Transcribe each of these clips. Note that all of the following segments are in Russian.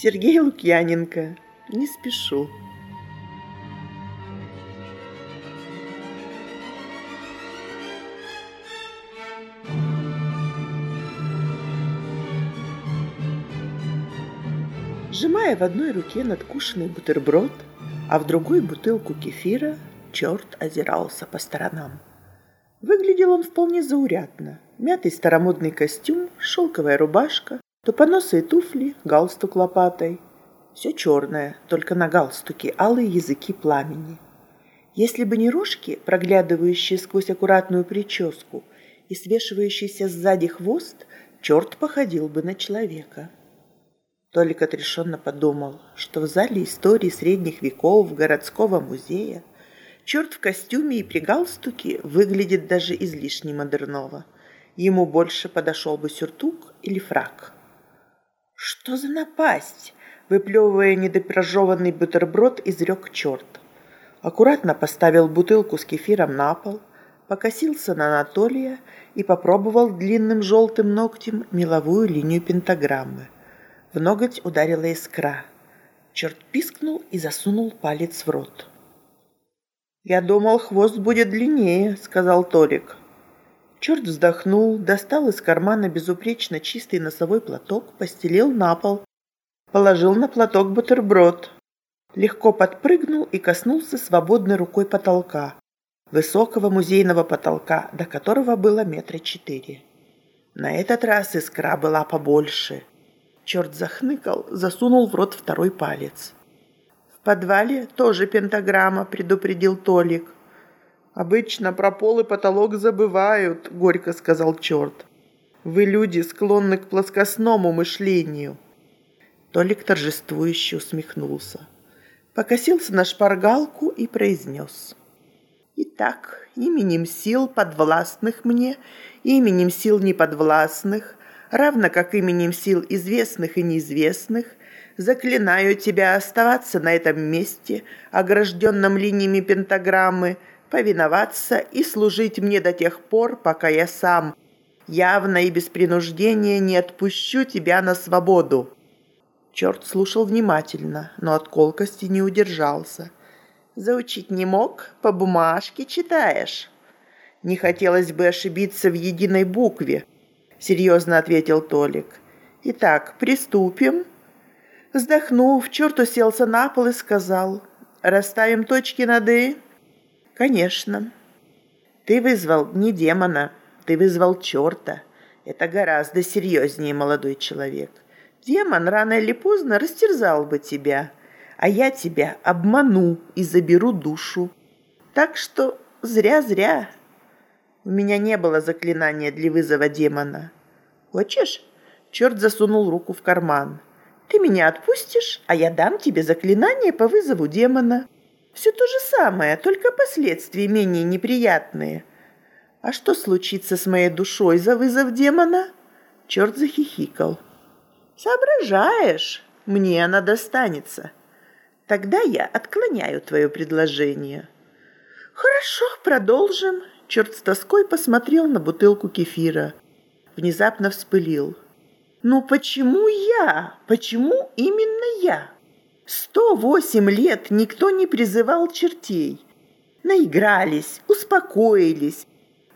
Сергей Лукьяненко. Не спешу. Сжимая в одной руке надкушенный бутерброд, а в другой бутылку кефира, черт озирался по сторонам. Выглядел он вполне заурядно. Мятый старомодный костюм, шелковая рубашка, тупоносые туфли, галстук лопатой. Все черное, только на галстуке алые языки пламени. Если бы не рожки, проглядывающие сквозь аккуратную прическу, и свешивающийся сзади хвост, черт походил бы на человека. Толик отрешенно подумал, что в зале истории средних веков городского музея черт в костюме и при галстуке выглядит даже излишне модерново. Ему больше подошел бы сюртук или фрак. «Что за напасть?» Выплевывая недопрожеванный бутерброд, изрек черт. Аккуратно поставил бутылку с кефиром на пол, покосился на Анатолия и попробовал длинным желтым ногтем меловую линию пентаграммы – в ноготь ударила искра. Черт пискнул и засунул палец в рот. «Я думал, хвост будет длиннее», — сказал Толик. Черт вздохнул, достал из кармана безупречно чистый носовой платок, постелил на пол, положил на платок бутерброд. Легко подпрыгнул и коснулся свободной рукой потолка, высокого музейного потолка, до которого было метра четыре. На этот раз искра была побольше — Черт захныкал, засунул в рот второй палец. «В подвале тоже пентаграмма», — предупредил Толик. «Обычно про пол и потолок забывают», — горько сказал черт. «Вы, люди, склонны к плоскостному мышлению». Толик торжествующе усмехнулся. Покосился на шпаргалку и произнес. «Итак, именем сил подвластных мне, именем сил неподвластных, равно как именем сил известных и неизвестных, заклинаю тебя оставаться на этом месте, огражденном линиями пентаграммы, повиноваться и служить мне до тех пор, пока я сам, явно и без принуждения, не отпущу тебя на свободу». Черт слушал внимательно, но от колкости не удержался. «Заучить не мог? По бумажке читаешь?» Не хотелось бы ошибиться в единой букве –— серьезно ответил Толик. «Итак, приступим». Вздохнув, черт уселся на пол и сказал, «Расставим точки над «и»?» «Конечно». «Ты вызвал не демона, ты вызвал черта. Это гораздо серьезнее, молодой человек. Демон рано или поздно растерзал бы тебя, а я тебя обману и заберу душу. Так что зря-зря у меня не было заклинания для вызова демона. Хочешь? Черт засунул руку в карман. Ты меня отпустишь, а я дам тебе заклинание по вызову демона. Все то же самое, только последствия менее неприятные. А что случится с моей душой за вызов демона? Черт захихикал. Соображаешь, мне она достанется. Тогда я отклоняю твое предложение. Хорошо, продолжим. Черт с тоской посмотрел на бутылку кефира. Внезапно вспылил. «Ну почему я? Почему именно я? Сто восемь лет никто не призывал чертей. Наигрались, успокоились,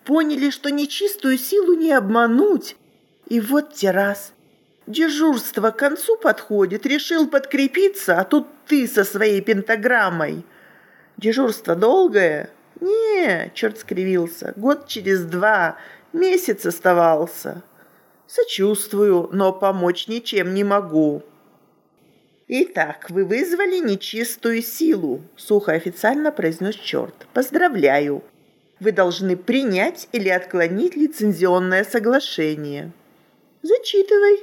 поняли, что нечистую силу не обмануть. И вот те раз. Дежурство к концу подходит, решил подкрепиться, а тут ты со своей пентаграммой. Дежурство долгое, «Не», — черт скривился, — «год через два, месяц оставался». «Сочувствую, но помочь ничем не могу». «Итак, вы вызвали нечистую силу», — сухо официально произнес черт. «Поздравляю. Вы должны принять или отклонить лицензионное соглашение». «Зачитывай».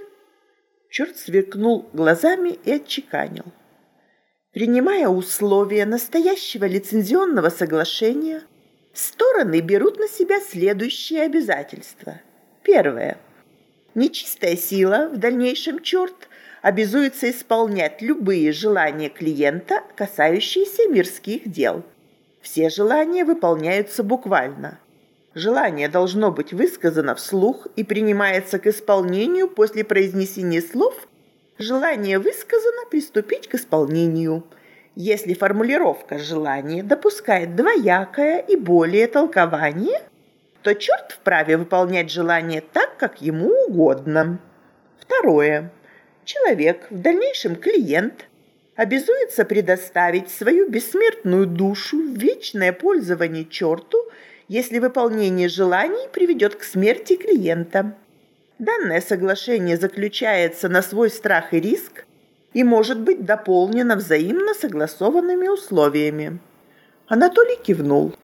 Черт сверкнул глазами и отчеканил. Принимая условия настоящего лицензионного соглашения, стороны берут на себя следующие обязательства. Первое. Нечистая сила, в дальнейшем черт, обязуется исполнять любые желания клиента, касающиеся мирских дел. Все желания выполняются буквально. Желание должно быть высказано вслух и принимается к исполнению после произнесения слов Желание высказано, приступить к исполнению. Если формулировка желания допускает двоякое и более толкование, то черт вправе выполнять желание так, как ему угодно. Второе. Человек, в дальнейшем клиент, обязуется предоставить свою бессмертную душу в вечное пользование черту, если выполнение желаний приведет к смерти клиента. Данное соглашение заключается на свой страх и риск и может быть дополнено взаимно согласованными условиями. Анатолий кивнул.